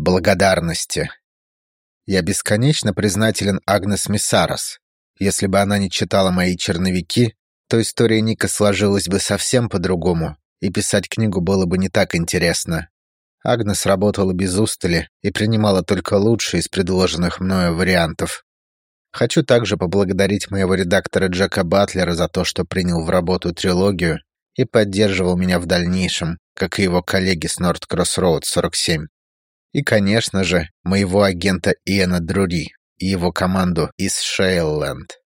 благодарности. Я бесконечно признателен Агнес Миссарос. Если бы она не читала мои черновики, то история Ника сложилась бы совсем по-другому, и писать книгу было бы не так интересно. Агнес работала без устали и принимала только лучшие из предложенных мною вариантов. Хочу также поблагодарить моего редактора Джека Батлера за то, что принял в работу трилогию и поддерживал меня в дальнейшем, как и его коллеги с North Crossroads 47. И, конечно же, моего агента Иэна Друри и его команду из Шейлленд.